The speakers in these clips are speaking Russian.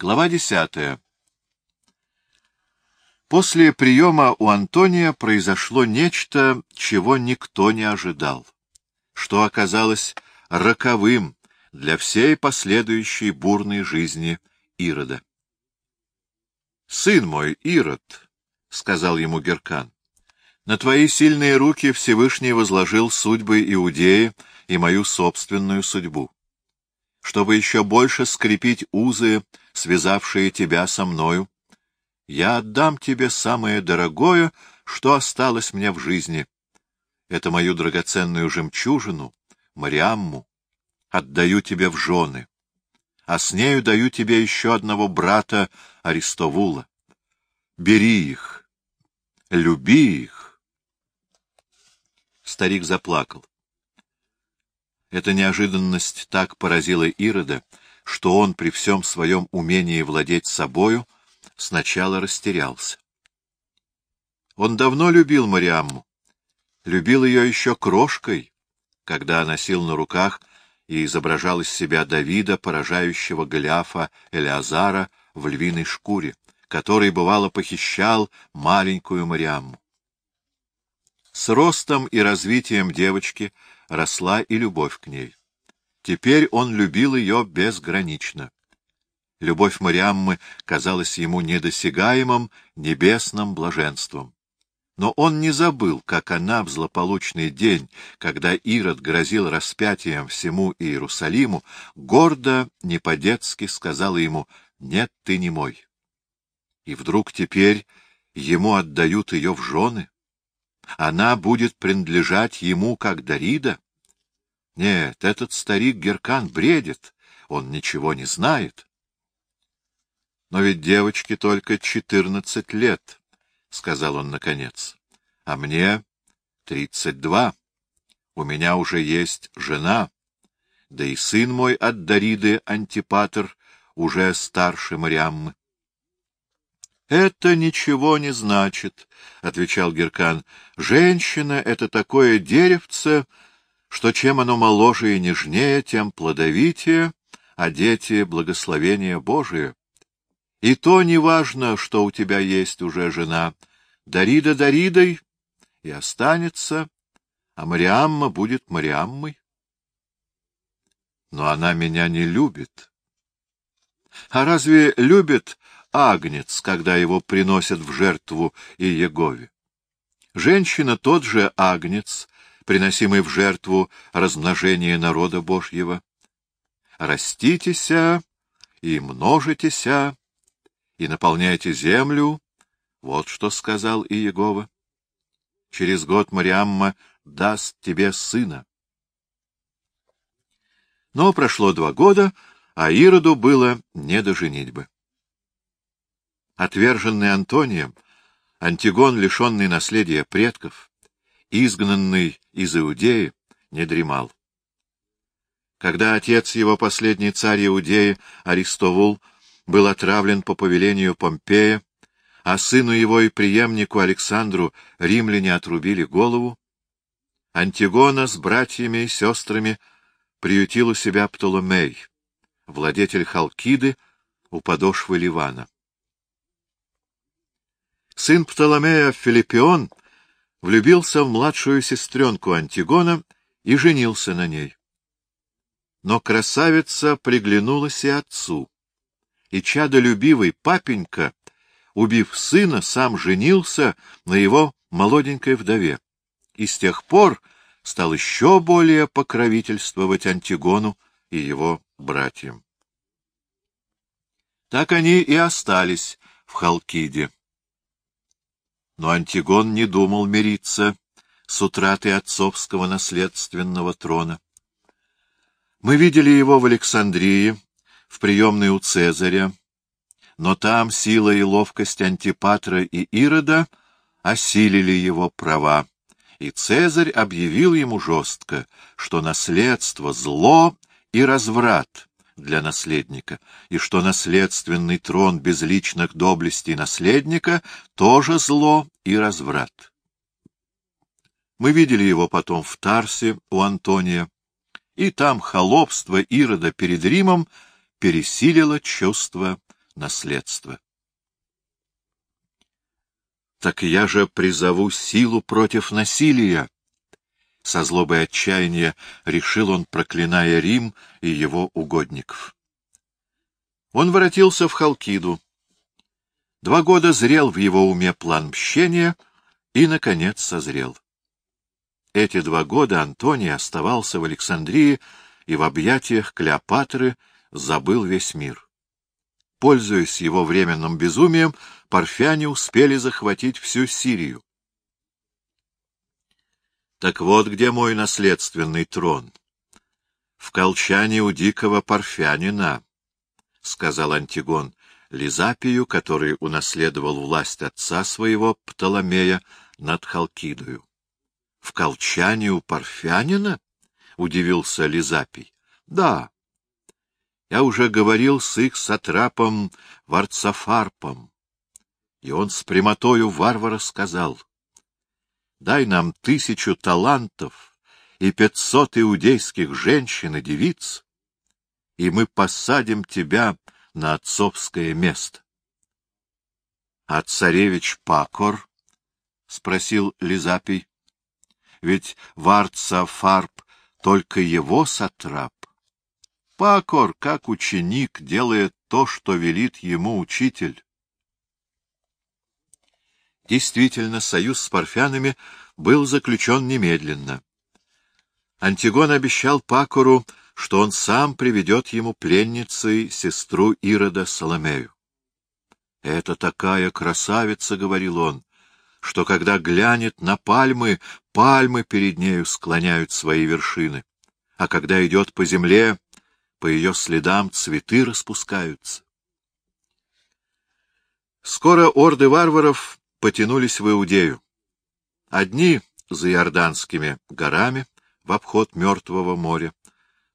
Глава десятая. После приема у Антония произошло нечто, чего никто не ожидал, что оказалось роковым для всей последующей бурной жизни Ирода. «Сын мой, Ирод», — сказал ему Геркан, — «на твои сильные руки Всевышний возложил судьбы Иудеи и мою собственную судьбу. Чтобы еще больше скрепить узы, связавшие тебя со мною, я отдам тебе самое дорогое, что осталось мне в жизни. Это мою драгоценную жемчужину, Мариамму, отдаю тебе в жены а с нею даю тебе еще одного брата Аристовула. Бери их, люби их. Старик заплакал. Эта неожиданность так поразила Ирода, что он при всем своем умении владеть собою сначала растерялся. Он давно любил Мариамму, любил ее еще крошкой, когда носил на руках и изображал из себя Давида, поражающего Голиафа Элеазара в львиной шкуре, который, бывало, похищал маленькую Мариамму. С ростом и развитием девочки росла и любовь к ней. Теперь он любил ее безгранично. Любовь Мариаммы казалась ему недосягаемым небесным блаженством. Но он не забыл, как она в злополучный день, когда Ирод грозил распятием всему Иерусалиму, гордо, не по-детски сказала ему «Нет, ты не мой». И вдруг теперь ему отдают ее в жены. Она будет принадлежать ему, как Дарида. Нет, этот старик Геркан бредит, он ничего не знает. Но ведь девочке только четырнадцать лет. — сказал он наконец. — А мне тридцать два. У меня уже есть жена. Да и сын мой от Дариды Антипатр уже старше Мариаммы. — Это ничего не значит, — отвечал Геркан. — Женщина — это такое деревце, что чем оно моложе и нежнее, тем плодовитее, а дети — благословение Божие. И то не важно, что у тебя есть уже жена. Дарида Даридой и останется, а Мариамма будет Мариаммой. Но она меня не любит. А разве любит агнец, когда его приносят в жертву и Егове? Женщина тот же агнец, приносимый в жертву размножения народа Божьего. Раститеся и множитеся, и наполняйте землю, вот что сказал Иегова. Через год Мариамма даст тебе сына. Но прошло два года, а Ироду было не до женитьбы. Отверженный Антонием, Антигон, лишенный наследия предков, изгнанный из Иудеи, не дремал. Когда отец его, последний царь Иудеи, Аристовул, был отравлен по повелению Помпея, а сыну его и преемнику Александру римляне отрубили голову, Антигона с братьями и сестрами приютил у себя Птоломей, владетель Халкиды у подошвы Ливана. Сын Птоломея Филиппион влюбился в младшую сестренку Антигона и женился на ней. Но красавица приглянулась и отцу, и чадолюбивый папенька, убив сына, сам женился на его молоденькой вдове, и с тех пор стал еще более покровительствовать Антигону и его братьям. Так они и остались в Халкиде. Но Антигон не думал мириться с утратой отцовского наследственного трона. Мы видели его в Александрии, в приемной у Цезаря, но там сила и ловкость Антипатра и Ирода осилили его права, и Цезарь объявил ему жестко, что наследство — зло и разврат для наследника, и что наследственный трон без личных доблестей наследника — тоже зло и разврат. Мы видели его потом в Тарсе у Антония, и там холопство Ирода перед Римом пересилило чувство наследство. Так я же призову силу против насилия. Со злобой отчаяния решил он, проклиная Рим и его угодников. Он воротился в Халкиду. Два года зрел в его уме план мщения и, наконец, созрел. Эти два года Антоний оставался в Александрии и в объятиях Клеопатры забыл весь мир. Пользуясь его временным безумием, парфяне успели захватить всю Сирию. Так вот где мой наследственный трон. В колчане у дикого парфянина, — сказал Антигон Лизапию, который унаследовал власть отца своего, Птоломея, над Халкидою. — В колчане у парфянина? — удивился Лизапий. — Да. Я уже говорил с их сатрапом Варцафарпом, и он с прямотою варвара сказал, «Дай нам тысячу талантов и пятьсот иудейских женщин и девиц, и мы посадим тебя на отцовское место». «А царевич Пакор?» — спросил Лизапий ведь Варца Фарб только его сатрап. Пакор, как ученик, делает то, что велит ему учитель. Действительно, союз с парфянами был заключен немедленно. Антигон обещал Пакору, что он сам приведет ему пленницей сестру Ирода Соломею. «Это такая красавица», — говорил он, что когда глянет на пальмы, пальмы перед нею склоняют свои вершины, а когда идет по земле, по ее следам цветы распускаются. Скоро орды варваров потянулись в Иудею. Одни за Иорданскими горами в обход Мертвого моря,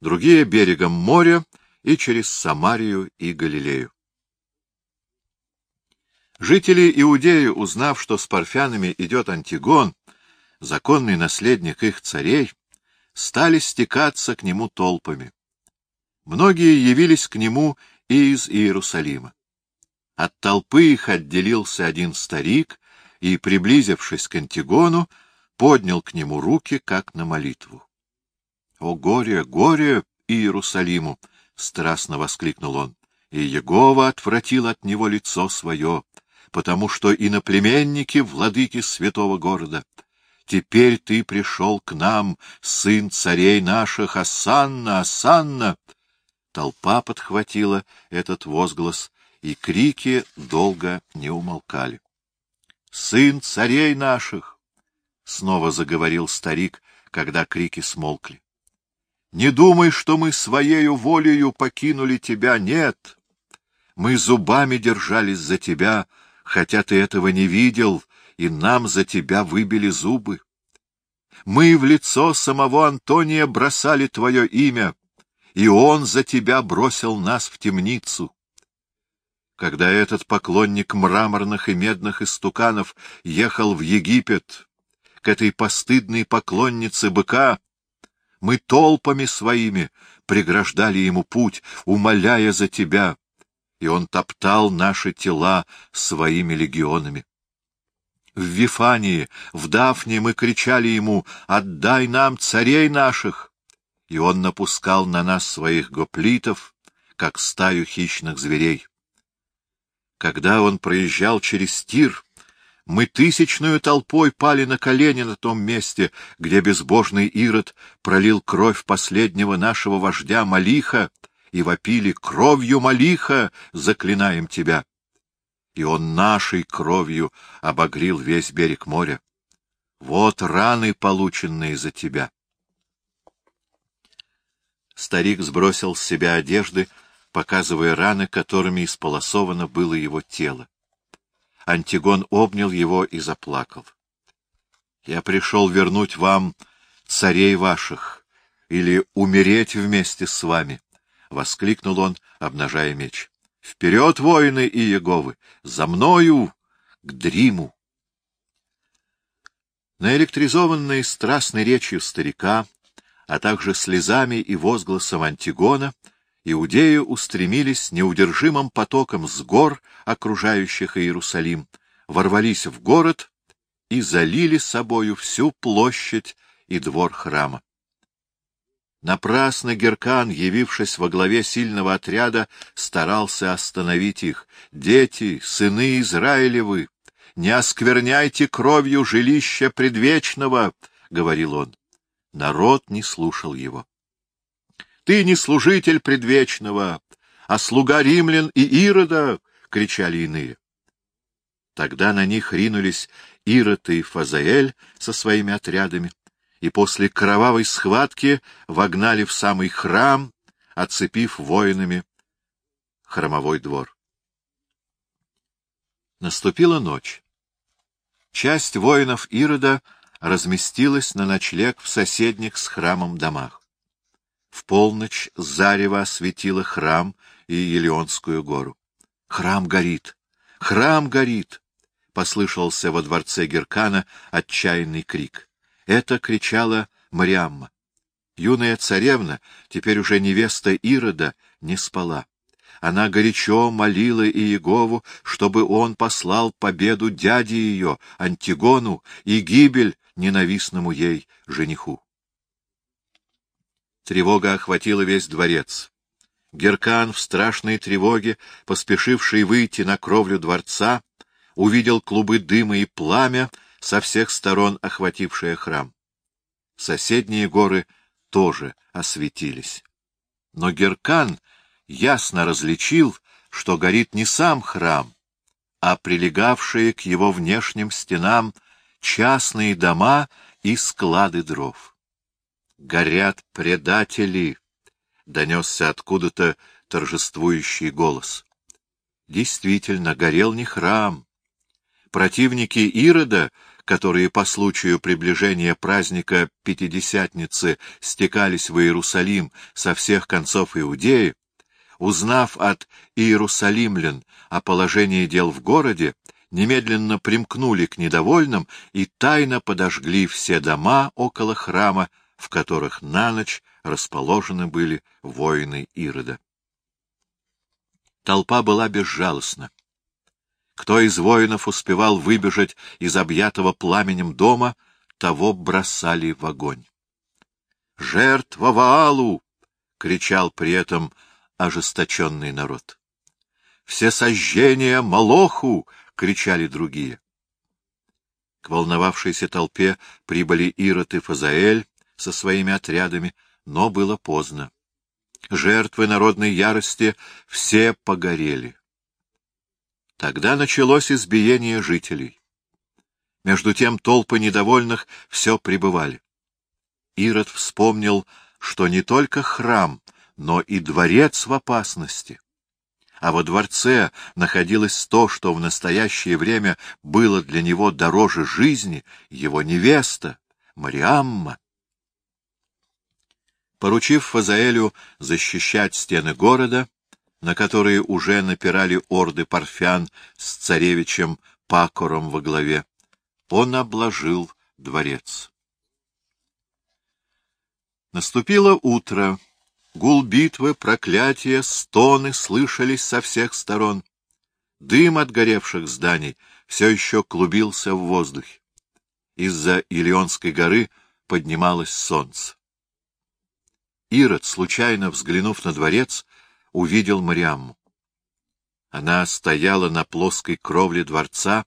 другие берегом моря и через Самарию и Галилею. Жители Иудеи, узнав, что с парфянами идет Антигон, законный наследник их царей, стали стекаться к нему толпами. Многие явились к нему и из Иерусалима. От толпы их отделился один старик и, приблизившись к Антигону, поднял к нему руки, как на молитву. — О горе, горе Иерусалиму! — страстно воскликнул он. И Егова отвратил от него лицо свое, потому что иноплеменники — владыки святого города. Теперь ты пришел к нам, сын царей наших, Асанна, Асанна! Толпа подхватила этот возглас, и крики долго не умолкали. — Сын царей наших! — снова заговорил старик, когда крики смолкли. — Не думай, что мы своею волею покинули тебя, нет! Мы зубами держались за тебя, — хотя ты этого не видел, и нам за тебя выбили зубы. Мы в лицо самого Антония бросали твое имя, и он за тебя бросил нас в темницу. Когда этот поклонник мраморных и медных истуканов ехал в Египет, к этой постыдной поклоннице быка, мы толпами своими преграждали ему путь, умоляя за тебя, и он топтал наши тела своими легионами. В Вифании, в Дафне мы кричали ему «Отдай нам царей наших!» И он напускал на нас своих гоплитов, как стаю хищных зверей. Когда он проезжал через Тир, мы тысячную толпой пали на колени на том месте, где безбожный Ирод пролил кровь последнего нашего вождя Малиха, и вопили «Кровью Малиха заклинаем тебя!» И он нашей кровью обогрил весь берег моря. Вот раны, полученные за тебя. Старик сбросил с себя одежды, показывая раны, которыми исполосовано было его тело. Антигон обнял его и заплакал. — Я пришел вернуть вам царей ваших или умереть вместе с вами. — воскликнул он, обнажая меч. — Вперед, воины и Еговы! За мною к Дриму! Наэлектризованный страстной речью старика, а также слезами и возгласом Антигона, иудеи устремились неудержимым потоком с гор, окружающих Иерусалим, ворвались в город и залили собою всю площадь и двор храма. Напрасно Геркан, явившись во главе сильного отряда, старался остановить их. «Дети, сыны Израилевы, не оскверняйте кровью жилища предвечного!» — говорил он. Народ не слушал его. «Ты не служитель предвечного, а слуга римлян и Ирода!» — кричали иные. Тогда на них ринулись Ирод и Фазаэль со своими отрядами и после кровавой схватки вогнали в самый храм, оцепив воинами храмовой двор. Наступила ночь. Часть воинов Ирода разместилась на ночлег в соседних с храмом домах. В полночь зарево осветило храм и Елеонскую гору. «Храм горит! Храм горит!» — послышался во дворце Геркана отчаянный крик. Это кричала Мариамма. Юная царевна, теперь уже невеста Ирода, не спала. Она горячо молила Иегову, чтобы он послал победу дяде ее, Антигону, и гибель ненавистному ей жениху. Тревога охватила весь дворец. Геркан в страшной тревоге, поспешивший выйти на кровлю дворца, увидел клубы дыма и пламя, со всех сторон охватившее храм. Соседние горы тоже осветились. Но Геркан ясно различил, что горит не сам храм, а прилегавшие к его внешним стенам частные дома и склады дров. «Горят предатели!» — донесся откуда-то торжествующий голос. Действительно, горел не храм. Противники Ирода которые по случаю приближения праздника Пятидесятницы стекались в Иерусалим со всех концов Иудеи, узнав от иерусалимлян о положении дел в городе, немедленно примкнули к недовольным и тайно подожгли все дома около храма, в которых на ночь расположены были воины Ирода. Толпа была безжалостна. Кто из воинов успевал выбежать из объятого пламенем дома, того бросали в огонь. «Жертва Ваалу!» — кричал при этом ожесточенный народ. «Все сожжения Молоху!» — кричали другие. К волновавшейся толпе прибыли Ирод и Фазаэль со своими отрядами, но было поздно. Жертвы народной ярости все погорели. Тогда началось избиение жителей. Между тем толпы недовольных все пребывали. Ирод вспомнил, что не только храм, но и дворец в опасности. А во дворце находилось то, что в настоящее время было для него дороже жизни, его невеста, Мариамма. Поручив Фазаэлю защищать стены города, на которые уже напирали орды парфян с царевичем Пакором во главе, он обложил дворец. Наступило утро. Гул битвы, проклятия, стоны слышались со всех сторон. Дым от горевших зданий все еще клубился в воздухе. Из-за Илионской горы поднималось солнце. Ирод, случайно взглянув на дворец, увидел Мариамму. Она стояла на плоской кровле дворца,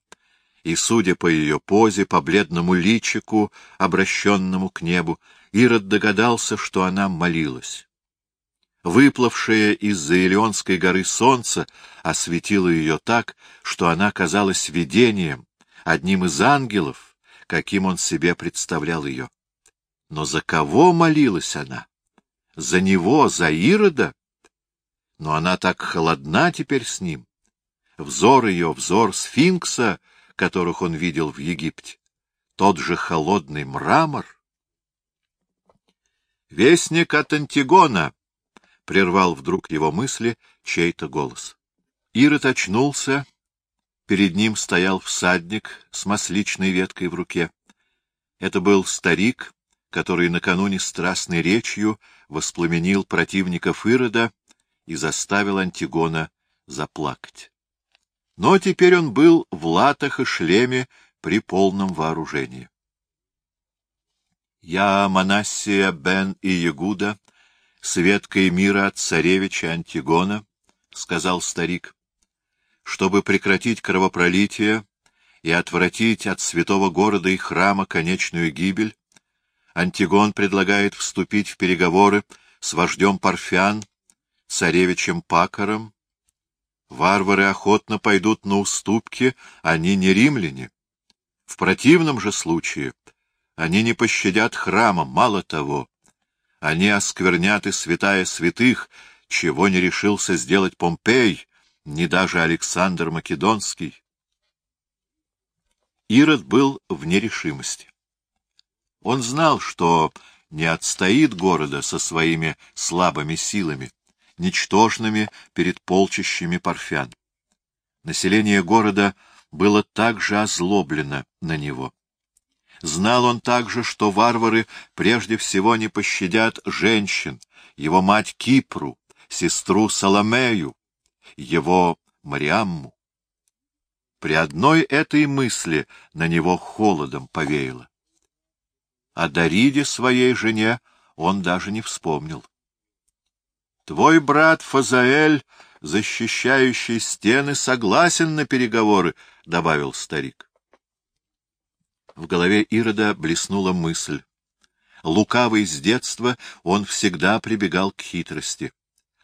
и, судя по ее позе, по бледному личику, обращенному к небу, Ирод догадался, что она молилась. Выплывшее из-за Илионской горы солнце осветило ее так, что она казалась видением, одним из ангелов, каким он себе представлял ее. Но за кого молилась она? За него, за Ирода? но она так холодна теперь с ним. Взор ее — взор сфинкса, которых он видел в Египте. Тот же холодный мрамор. «Вестник от Антигона!» — прервал вдруг его мысли чей-то голос. Ирод очнулся. Перед ним стоял всадник с масличной веткой в руке. Это был старик, который накануне страстной речью воспламенил противников Ирода и заставил Антигона заплакать. Но теперь он был в латах и шлеме при полном вооружении. «Я, Манассия бен и Ягуда, светкой мира царевича Антигона», — сказал старик, — «чтобы прекратить кровопролитие и отвратить от святого города и храма конечную гибель, Антигон предлагает вступить в переговоры с вождем Парфян, царевичем Пакаром. Варвары охотно пойдут на уступки, они не римляне. В противном же случае они не пощадят храма, мало того, они осквернят и святая святых, чего не решился сделать Помпей, ни даже Александр Македонский. Ирод был в нерешимости. Он знал, что не отстоит города со своими слабыми силами, ничтожными перед полчищами парфян. Население города было также озлоблено на него. Знал он также, что варвары прежде всего не пощадят женщин, его мать Кипру, сестру Соломею, его Мариамму. При одной этой мысли на него холодом повеяло. О Дариде, своей жене, он даже не вспомнил. Твой брат Фазаэль, защищающий стены, согласен на переговоры, — добавил старик. В голове Ирода блеснула мысль. Лукавый с детства, он всегда прибегал к хитрости.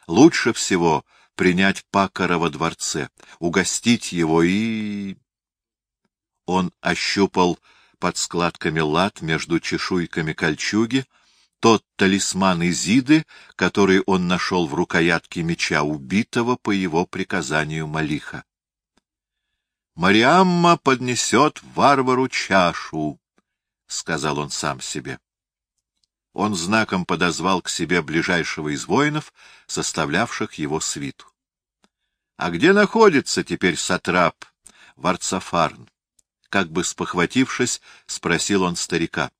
Лучше всего принять Пакара во дворце, угостить его и... Он ощупал под складками лад между чешуйками кольчуги, тот талисман Изиды, который он нашел в рукоятке меча убитого по его приказанию Малиха. «Мариамма поднесет варвару чашу», — сказал он сам себе. Он знаком подозвал к себе ближайшего из воинов, составлявших его свиту. — А где находится теперь сатрап Варцафарн? Как бы спохватившись, спросил он старика.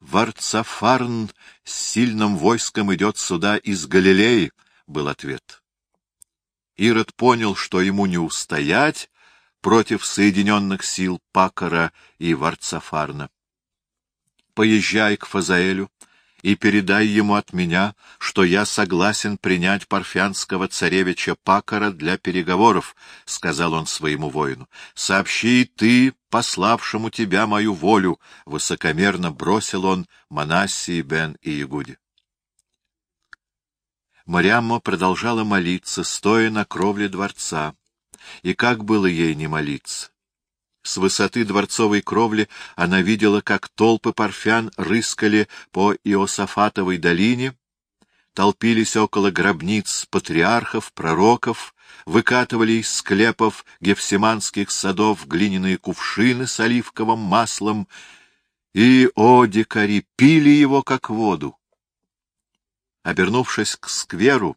«Варцафарн с сильным войском идет сюда из Галилеи», — был ответ. Ирод понял, что ему не устоять против соединенных сил Пакара и Варцафарна. «Поезжай к Фазаэлю и передай ему от меня, что я согласен принять парфянского царевича Пакара для переговоров, — сказал он своему воину. — Сообщи ты, пославшему тебя мою волю, — высокомерно бросил он Манассии бен и Ягуде. Мариамма продолжала молиться, стоя на кровле дворца. И как было ей не молиться? С высоты дворцовой кровли она видела, как толпы парфян рыскали по Иосафатовой долине, толпились около гробниц патриархов, пророков, выкатывали из склепов гефсиманских садов глиняные кувшины с оливковым маслом и, о, дикари, пили его как воду. Обернувшись к скверу,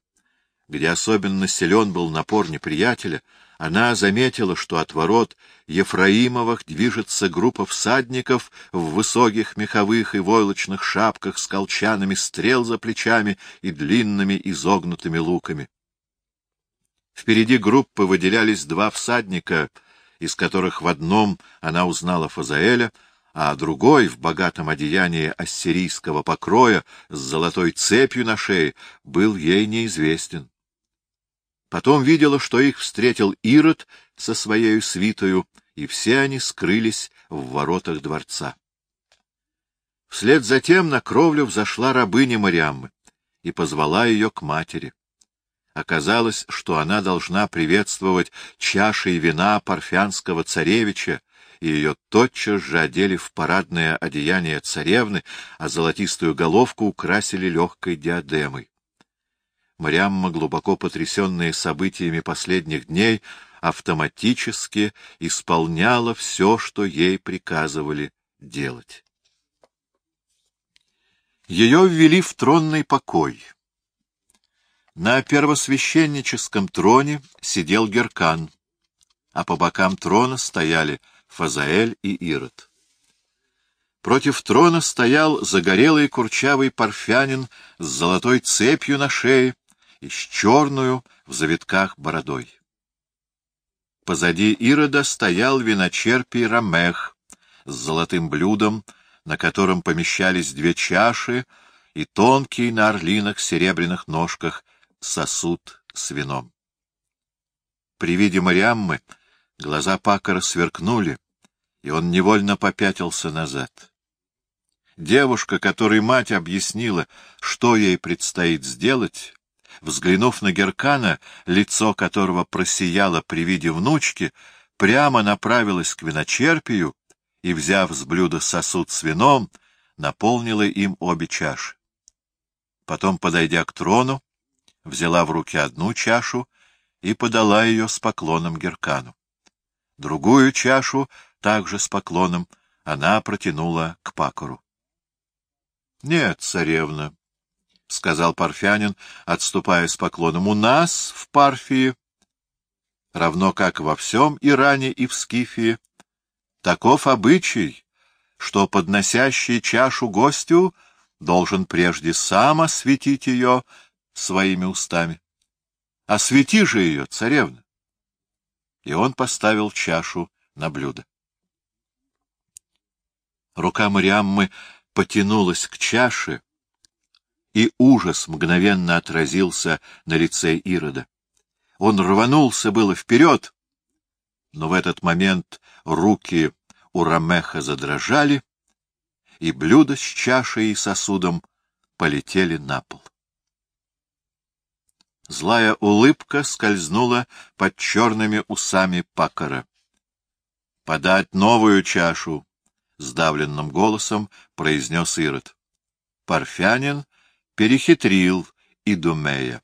где особенно силен был напор неприятеля, она заметила, что от ворот Ефраимовых движется группа всадников в высоких меховых и войлочных шапках с колчанами стрел за плечами и длинными изогнутыми луками. Впереди группы выделялись два всадника, из которых в одном она узнала Фазаэля, а другой, в богатом одеянии ассирийского покроя, с золотой цепью на шее, был ей неизвестен. Потом видела, что их встретил Ирод со своей свитою, и все они скрылись в воротах дворца. Вслед за тем на кровлю взошла рабыня Мариаммы и позвала ее к матери. Оказалось, что она должна приветствовать чашей вина парфянского царевича, и ее тотчас же одели в парадное одеяние царевны, а золотистую головку украсили легкой диадемой. Мариамма, глубоко потрясенная событиями последних дней, автоматически исполняла все, что ей приказывали делать. Ее ввели в тронный покой. На первосвященническом троне сидел Геркан, а по бокам трона стояли Фазаэль и Ирод. Против трона стоял загорелый курчавый парфянин с золотой цепью на шее, и с черную в завитках бородой. Позади Ирода стоял виночерпий Рамех с золотым блюдом, на котором помещались две чаши и тонкий на орлинах серебряных ножках сосуд с вином. При виде Мариаммы глаза Пакара сверкнули, и он невольно попятился назад. Девушка, которой мать объяснила, что ей предстоит сделать, взглянув на Геркана, лицо которого просияло при виде внучки, прямо направилась к виночерпию и, взяв с блюда сосуд с вином, наполнила им обе чаши. Потом, подойдя к трону, взяла в руки одну чашу и подала ее с поклоном Геркану. Другую чашу, также с поклоном, она протянула к Пакору. — Нет, царевна, — сказал Парфянин, отступая с поклоном, — у нас в Парфии, равно как во всем Иране и в Скифии, таков обычай, что подносящий чашу гостю должен прежде сам осветить ее своими устами. Освети же ее, царевна. И он поставил чашу на блюдо. Рука Мариаммы потянулась к чаше, и ужас мгновенно отразился на лице Ирода. Он рванулся было вперед, но в этот момент руки у Рамеха задрожали, и блюдо с чашей и сосудом полетели на пол. Злая улыбка скользнула под черными усами Пакара. — Подать новую чашу! — сдавленным голосом произнес Ирод. Парфянин перехитрил Идумея.